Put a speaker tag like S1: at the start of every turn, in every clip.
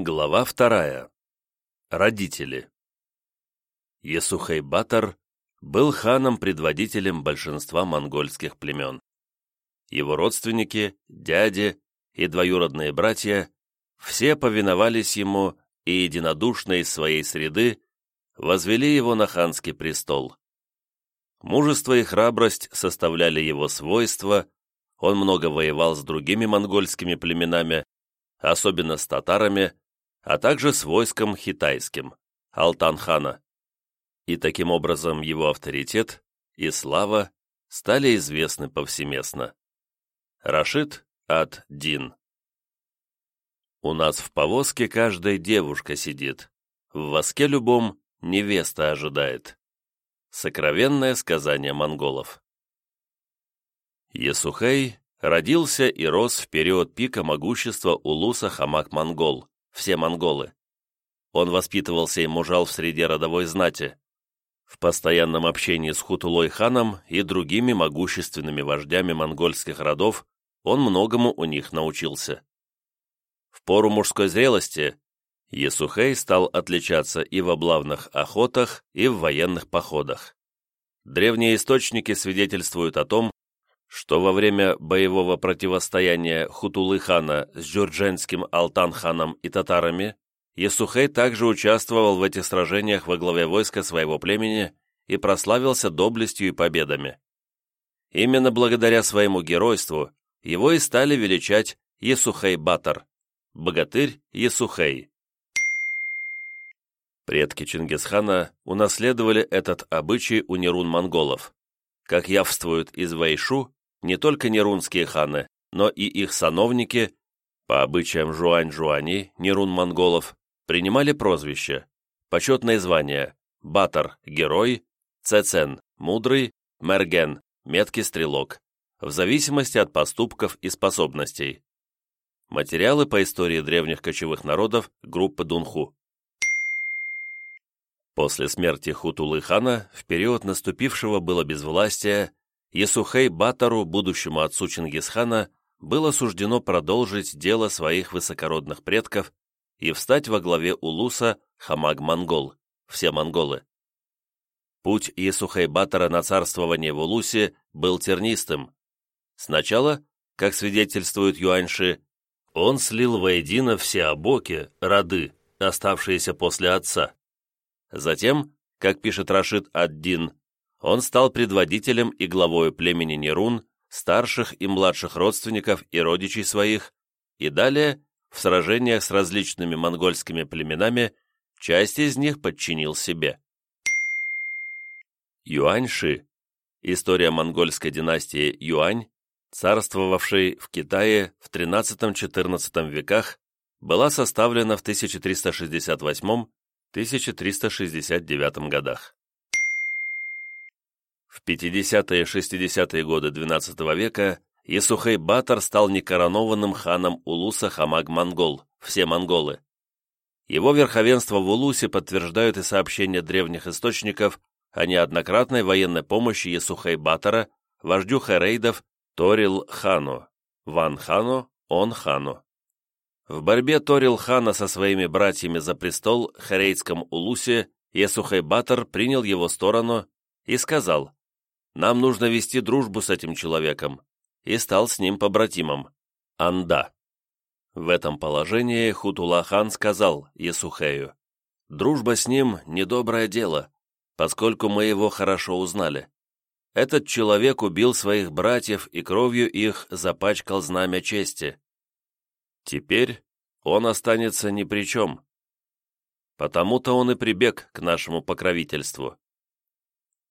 S1: Глава вторая. Родители. Есухей-Батор был ханом-предводителем большинства монгольских племен. Его родственники, дяди и двоюродные братья все повиновались ему и единодушно из своей среды возвели его на ханский престол. Мужество и храбрость составляли его свойства, он много воевал с другими монгольскими племенами, особенно с татарами, а также с войском хитайским, Алтан-хана. И таким образом его авторитет и слава стали известны повсеместно. Рашид ад-Дин У нас в повозке каждая девушка сидит, в воске любом невеста ожидает. Сокровенное сказание монголов. Есухей родился и рос в период пика могущества Улуса Хамак-Монгол, все монголы. Он воспитывался и мужал в среде родовой знати, в постоянном общении с Хутулой-ханом и другими могущественными вождями монгольских родов он многому у них научился. В пору мужской зрелости Есухей стал отличаться и в облавных охотах, и в военных походах. Древние источники свидетельствуют о том, что во время боевого противостояния Хутулы-хана с Джурдженским Алтан-ханом и татарами Есухей также участвовал в этих сражениях во главе войска своего племени и прославился доблестью и победами. Именно благодаря своему геройству его и стали величать Есухей-Батор, богатырь Есухей. Предки Чингисхана унаследовали этот обычай у нерун-монголов. Как явствуют из Вайшу, не только нерунские ханы, но и их сановники, по обычаям жуань-жуани, нерун-монголов, принимали прозвища, почетные звания Батар – герой, Цецен – мудрый, Мерген – меткий стрелок, в зависимости от поступков и способностей. Материалы по истории древних кочевых народов группы Дунху. После смерти Хутулы-хана, в период наступившего было безвластия, Есухей Батару, будущему отцу Чингисхана, было суждено продолжить дело своих высокородных предков и встать во главе улуса Хамаг-Монгол, все монголы. Путь Есухей Батара на царствование в Улусе был тернистым. Сначала, как свидетельствуют юаньши, он слил воедино все обоки, роды, оставшиеся после отца. Затем, как пишет Рашид ад-Дин, он стал предводителем и главой племени Нерун, старших и младших родственников и родичей своих, и далее, в сражениях с различными монгольскими племенами, часть из них подчинил себе. Юаньши, история монгольской династии Юань, царствовавшей в Китае в XIII-XIV веках, была составлена в 1368-1369 годах. В 50-е и 60-е годы XII века Есухей Батор стал некоронованным ханом Улуса Хамаг-Монгол, все монголы. Его верховенство в Улусе подтверждают и сообщения древних источников о неоднократной военной помощи Есухей Батора, вождю Херейдов Торил Хану, Ван Хану, Он Хану. В борьбе Торил Хана со своими братьями за престол в Улусе Есухей Батор принял его сторону и сказал нам нужно вести дружбу с этим человеком, и стал с ним побратимом. Анда. В этом положении Хутулахан сказал Есухею, «Дружба с ним – недоброе дело, поскольку мы его хорошо узнали. Этот человек убил своих братьев и кровью их запачкал знамя чести. Теперь он останется ни при чем. Потому-то он и прибег к нашему покровительству.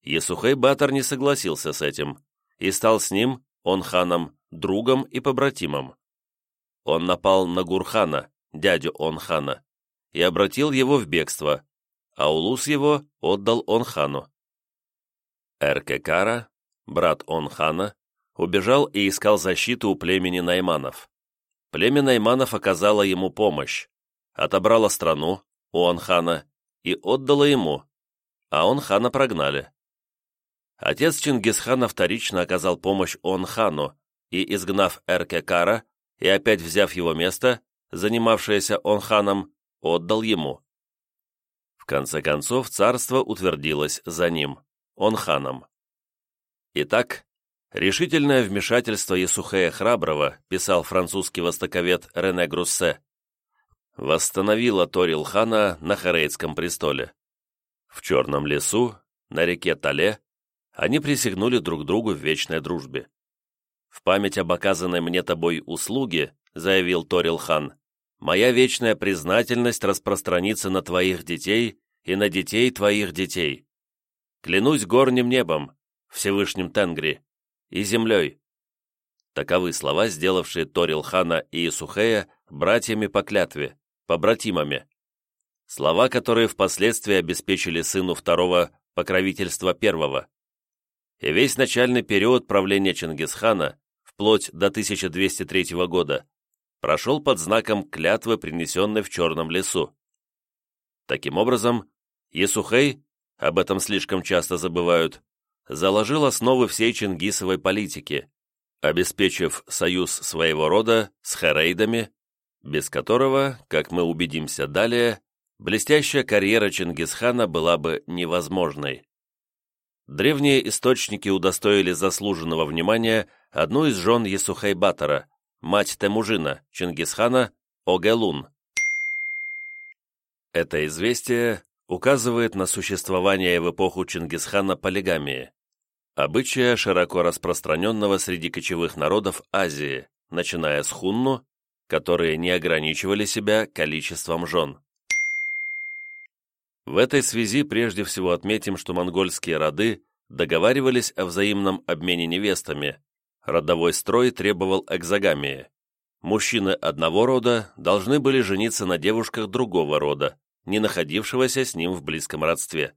S1: Есухей Батор не согласился с этим и стал с ним, он ханом, другом и побратимом. Он напал на Гурхана, дядю Онхана, и обратил его в бегство, а улус его отдал Онхану. Эркекара, брат Онхана, убежал и искал защиту у племени Найманов. Племя Найманов оказало ему помощь, отобрало страну у Онхана и отдало ему, а Онхана прогнали. Отец Чингисхана вторично оказал помощь Онхану и, изгнав Эркекара и опять взяв его место, занимавшееся Онханом, отдал ему. В конце концов, царство утвердилось за ним, он ханом. Итак, решительное вмешательство Есухея Храброго, писал французский востоковед Рене Груссе, восстановило Торил хана на Харейдском престоле. В Черном лесу, на реке Тале, они присягнули друг другу в вечной дружбе. «В память об оказанной мне тобой услуге», — заявил Торил хан, «моя вечная признательность распространится на твоих детей и на детей твоих детей. Клянусь горним небом, Всевышним Тенгри, и землей». Таковы слова, сделавшие Торил хана и Исухея братьями по клятве, побратимами. Слова, которые впоследствии обеспечили сыну второго покровительства первого. И весь начальный период правления Чингисхана, вплоть до 1203 года, прошел под знаком клятвы, принесенной в Черном лесу. Таким образом, Есухей, об этом слишком часто забывают, заложил основы всей чингисовой политики, обеспечив союз своего рода с харейдами, без которого, как мы убедимся далее, блестящая карьера Чингисхана была бы невозможной. Древние источники удостоили заслуженного внимания одну из жен Есухайбатора, мать Темужина, Чингисхана, Огелун. Это известие указывает на существование в эпоху Чингисхана полигамии, обычая широко распространенного среди кочевых народов Азии, начиная с хунну, которые не ограничивали себя количеством жен. В этой связи прежде всего отметим, что монгольские роды договаривались о взаимном обмене невестами. Родовой строй требовал экзогамии. Мужчины одного рода должны были жениться на девушках другого рода, не находившегося с ним в близком родстве.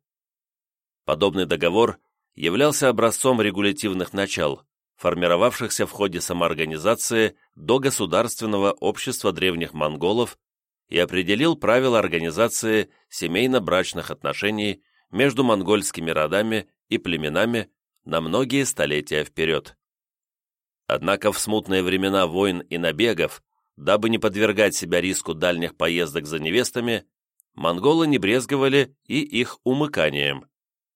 S1: Подобный договор являлся образцом регулятивных начал, формировавшихся в ходе самоорганизации до государственного общества древних монголов и определил правила организации семейно-брачных отношений между монгольскими родами и племенами на многие столетия вперед. Однако в смутные времена войн и набегов, дабы не подвергать себя риску дальних поездок за невестами, монголы не брезговали и их умыканием,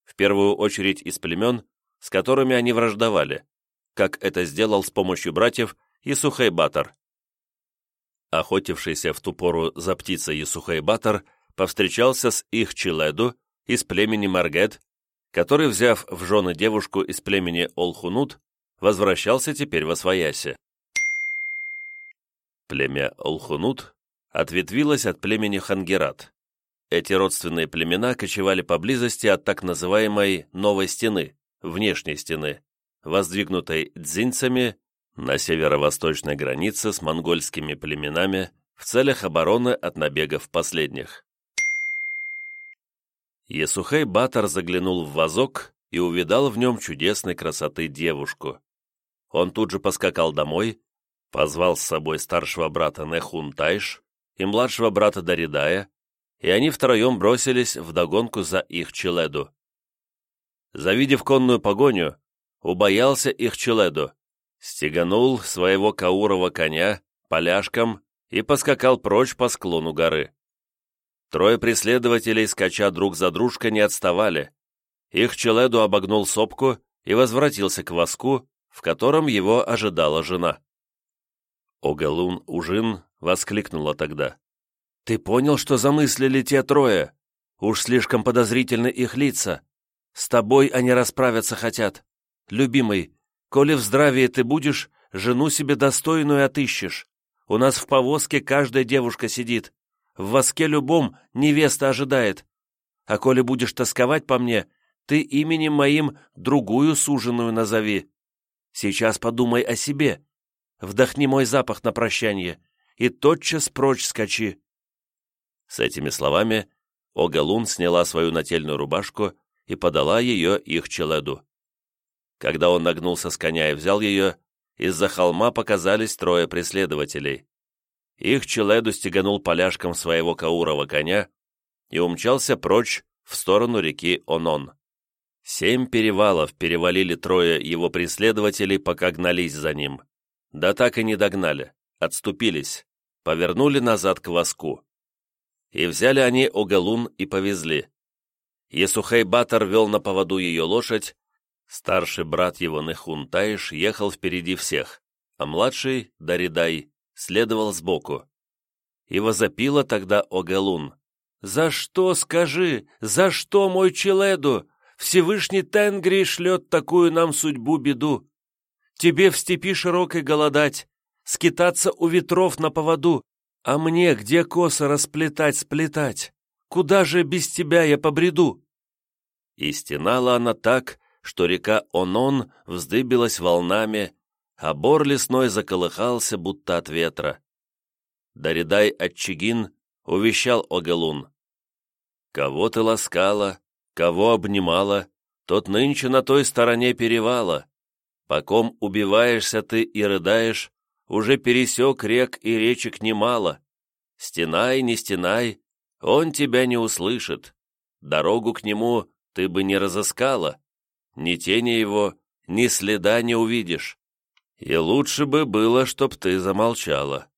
S1: в первую очередь из племен, с которыми они враждовали, как это сделал с помощью братьев Исухайбатор охотившийся в ту пору за птицей Есухайбатор, повстречался с их Челеду из племени Маргет, который, взяв в жены девушку из племени Олхунут, возвращался теперь во Свояси. Племя Олхунут ответвилось от племени Хангерат. Эти родственные племена кочевали поблизости от так называемой «новой стены», внешней стены, воздвигнутой дзинцами на северо-восточной границе с монгольскими племенами в целях обороны от набегов последних. Есухей Батор заглянул в вазок и увидал в нем чудесной красоты девушку. Он тут же поскакал домой, позвал с собой старшего брата Нехун Тайш и младшего брата Даридая, и они втроем бросились в догонку за их Челеду. Завидев конную погоню, убоялся их Челеду, стеганул своего каурова коня поляшком и поскакал прочь по склону горы. Трое преследователей, скача друг за дружкой, не отставали. Их Челеду обогнул сопку и возвратился к воску, в котором его ожидала жена. Огалун Ужин воскликнула тогда. «Ты понял, что замыслили те трое? Уж слишком подозрительны их лица. С тобой они расправиться хотят. Любимый, Коли в здравии ты будешь, жену себе достойную отыщешь. У нас в повозке каждая девушка сидит. В воске любом невеста ожидает. А коли будешь тосковать по мне, ты именем моим другую суженую назови. Сейчас подумай о себе. Вдохни мой запах на прощание и тотчас прочь скачи». С этими словами Огалун сняла свою нательную рубашку и подала ее их челеду. Когда он нагнулся с коня и взял ее, из-за холма показались трое преследователей. Их Челеду стеганул поляшком своего каурова коня и умчался прочь в сторону реки Онон. Семь перевалов перевалили трое его преследователей, пока гнались за ним. Да так и не догнали, отступились, повернули назад к воску. и взяли они Огалун и повезли. Есухей-Батор вел на поводу ее лошадь, старший брат его Нехун Таиш ехал впереди всех, а младший, Даридай, следовал сбоку. И возопила тогда Огалун. «За что, скажи, за что, мой Челеду? Всевышний Тенгри шлет такую нам судьбу-беду. Тебе в степи широкой голодать, скитаться у ветров на поводу, а мне где косы расплетать, сплетать? Куда же без тебя я побреду?» И стенала она так, что река Онон вздыбилась волнами, а бор лесной заколыхался, будто от ветра. Даридай Отчигин увещал Огалун. «Кого ты ласкала, кого обнимала, тот нынче на той стороне перевала. По ком убиваешься ты и рыдаешь, уже пересек рек и речек немало. Стенай, не стенай, он тебя не услышит. Дорогу к нему ты бы не разыскала. Ни тени его, ни следа не увидишь. И лучше бы было, чтоб ты замолчала.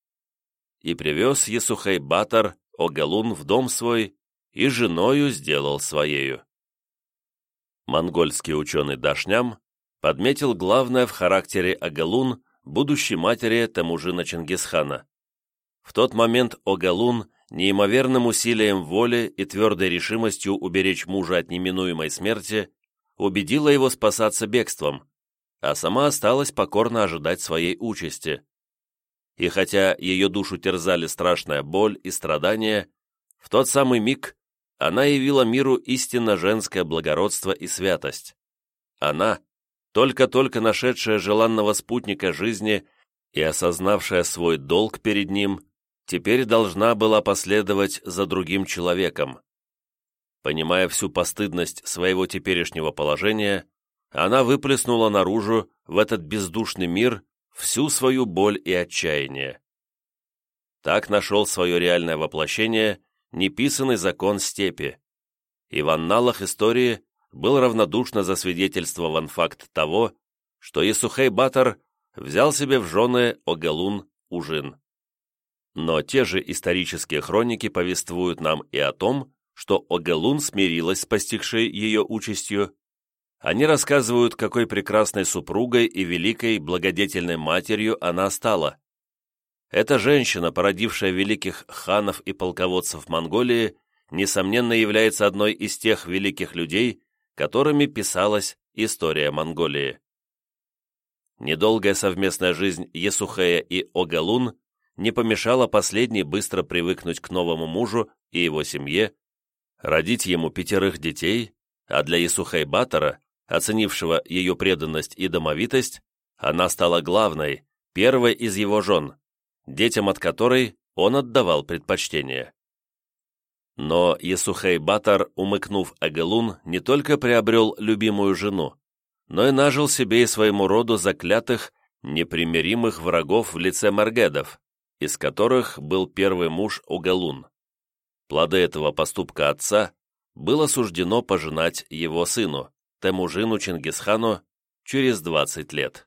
S1: И привез Есухей Батар Огалун в дом свой и женою сделал своею. Монгольский ученый Дашням подметил главное в характере Агалун будущей матери Тамужина Чингисхана. В тот момент Огалун неимоверным усилием воли и твердой решимостью уберечь мужа от неминуемой смерти убедила его спасаться бегством, а сама осталась покорно ожидать своей участи. И хотя ее душу терзали страшная боль и страдания, в тот самый миг она явила миру истинно женское благородство и святость. Она, только-только нашедшая желанного спутника жизни и осознавшая свой долг перед ним, теперь должна была последовать за другим человеком. Понимая всю постыдность своего теперешнего положения, она выплеснула наружу в этот бездушный мир всю свою боль и отчаяние. Так нашел свое реальное воплощение неписанный закон степи, и в анналах истории был равнодушно засвидетельствован факт того, что Исухей Батор взял себе в жены Огалун Ужин. Но те же исторические хроники повествуют нам и о том, что Огалун смирилась с постигшей ее участью, они рассказывают, какой прекрасной супругой и великой благодетельной матерью она стала. Эта женщина, породившая великих ханов и полководцев Монголии, несомненно является одной из тех великих людей, которыми писалась история Монголии. Недолгая совместная жизнь Есухея и Огалун не помешала последней быстро привыкнуть к новому мужу и его семье, родить ему пятерых детей, а для Есухей Батора оценившего ее преданность и домовитость, она стала главной, первой из его жен, детям от которой он отдавал предпочтение. Но Есухей умыкнув Агелун, не только приобрел любимую жену, но и нажил себе и своему роду заклятых, непримиримых врагов в лице Маргедов, из которых был первый муж Угалун. Плоды этого поступка отца было суждено пожинать его сыну, Темужину Чингисхану через 20 лет.